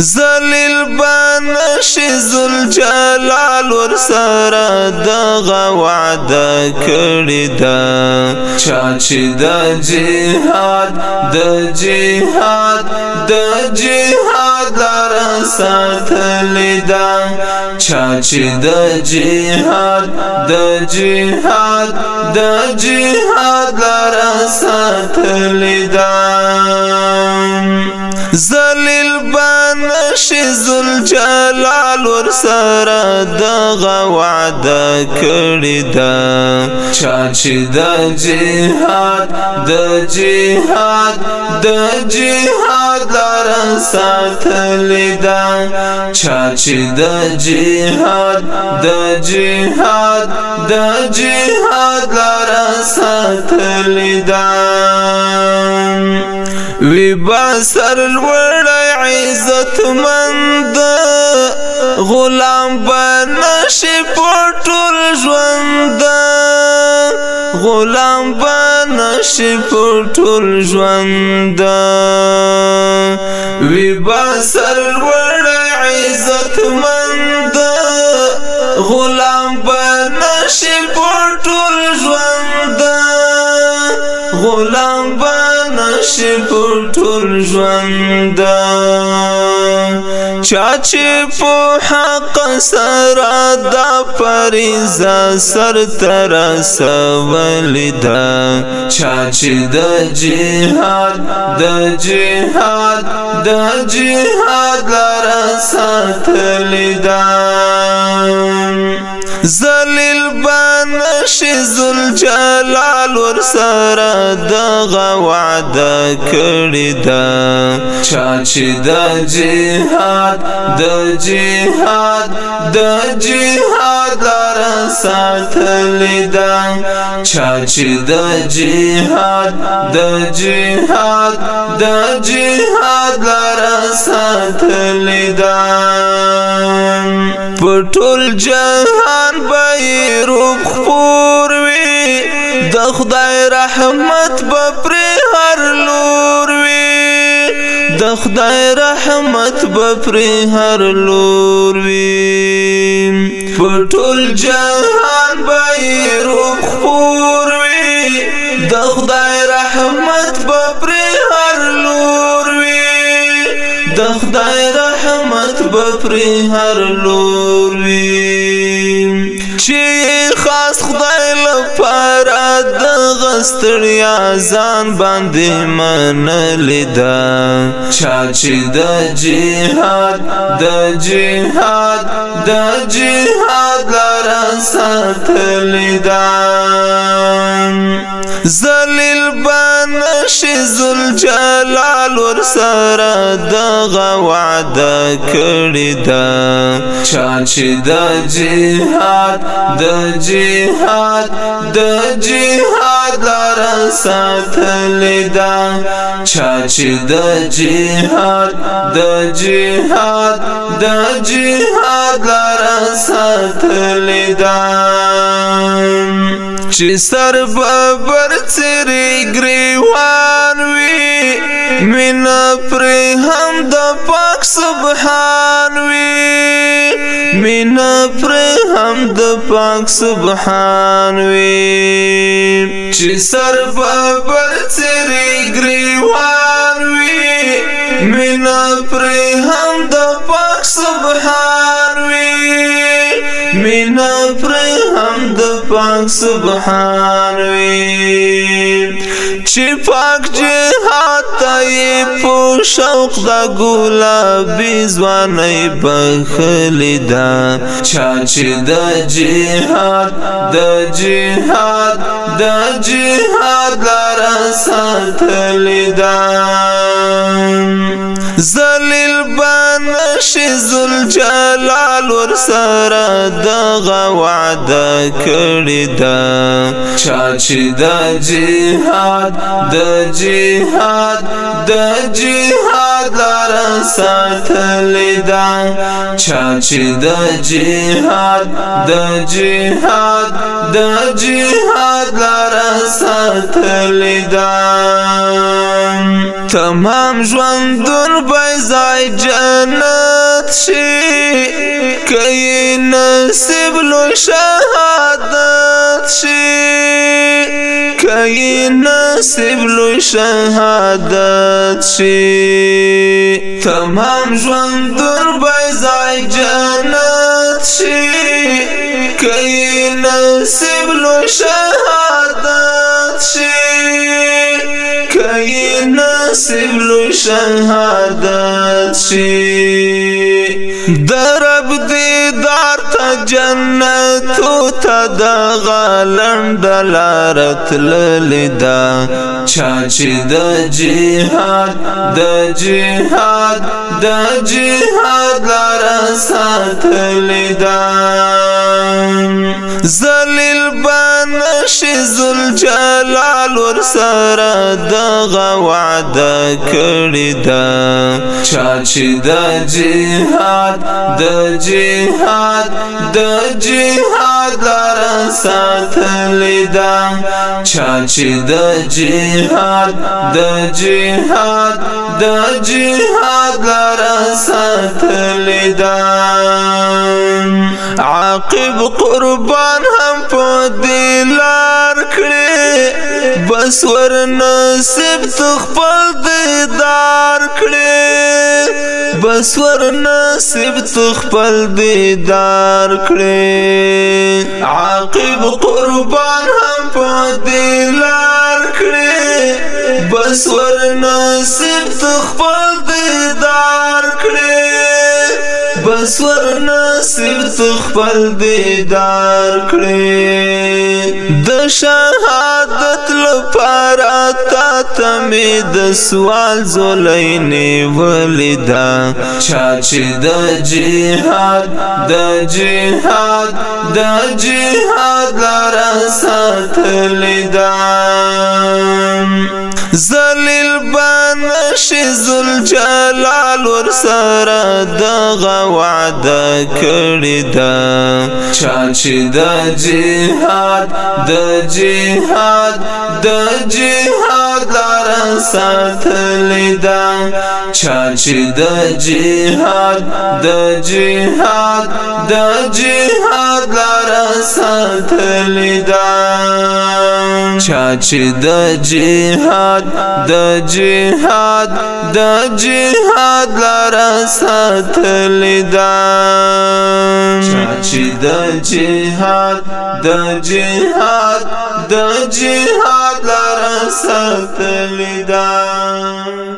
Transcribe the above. زلیل بنش زل جلال ور سره دغه وعده کړی دا چا چې د جهاد د جهاد د جهاد لار ساتلی دا چا چې د جهاد د جهاد د جهاد لار ساتلی دا زلیل بان شزل جلال ور سره دغه وعده کړی دا چا چې د جهاد د جهاد د جهاد لار ساتل دا چا چې د جهاد د جهاد د جهاد لار ساتل دا وی با سر لوړ عزت مند غلام بنشي پټول ژوند غلام بنشي پټول ژوند وی با سر لوړ عزت مند غلام بنشي پټول ژوند غلام بنشي پر ټول ژوند چا چې په حق سره دا پریزا سر تر سولدا چا چې د جهاد د جهاد د جهاد لار ساتلدا زلیل با نشي ذل جلال ور سره دغه وعده کړی دا چا چې د جهاد د جهاد د جهاد لار ساتلی دا چا چې د جهاد د جهاد د جهاد لار ساتلی دا ټول جهان به روپ خور وي د خدای رحمت به پر هر لور وي د خدای رحمت به پر هر لور وي په ټول جهان به روپ خور وي د خدای رحمت به پر هر لور وي د خدای بپر هر لور وی چې خاص خدای لپاره د غستړیا ځان باندې من لیدا چا چې د جهاد د جهاد د جهاد لار ساتلی دا زلیل بنش زل جلال ور سره دغه وعده کړی دا چا چې د جهاد د جهاد د جهاد لار ساتلی دا چا چې د جهاد د جهاد د جهاد لار ساتلې دا چې سر بر سری گریوان وی مینا پر هم د پاک سبحان وی مینا پر هم د پاک سبحان وی چې سر بر سری گریوان وی مینا پرې هم د پاک سبحان وي مینا پرې هم د پاک سبحان وی چې پاک جهاد ته په شوق د ګلاب ځواني بخلیدا چا چې د جهاد د جهاد د جهاد لار ساتلیدا زلیل بنش ذل جلال ور سره دغه وعده کړی دا چا چې د جهاد د جهاد د جهاد لار ساتلې دا چا چې د جهاد د جهاد د جهاد لار ساتلې دا تمام ژوندون بزای جنت شي کین نصیب لو شهادت ولی نصیب لوی شهادت شي تمام ژوند در بیزای جنت شي کای نصیب لوی شهادت شي کای نصیب لوی شهادت شي درب دې دا جنت ته د غلند لارت للیدا چا چې د جهاد د جهاد د جهاد لار سات لیدا شي ذوالجلال ور سره دغه وعده کړی دا چا چې د جهاد د جهاد د جهاد لار ساتلی دا چا چې د جهاد د جهاد د جهاد لار ساتلی دا عاقب قربان هم په دلار کړي بس ور نصیب تخپل دیدار کړي بس ور نصیب تخپل دیدار کړي عاقب قربان هم په دلار کړي بس ور نصیب تخپل دیدار کړي بس ورنه صرف خپل دیدار کړې د شهادت لپاره تا تم د سوال زولینې ولیدا چا چې د جهاد د جهاد د جهاد لار ساتلیدا زلیل بنش ذل جلال ور سره دغه وعده کړی دا چا چې د جهاد د جهاد د جهاد لار ساتلی دا چاچ د جهاد د جهاد د جهاد لار ساتلی دا چاچ د جهاد د جهاد د جهاد لار ساتلی دا چاچ د جهاد د جهاد د جهاد لرا ساتلی دا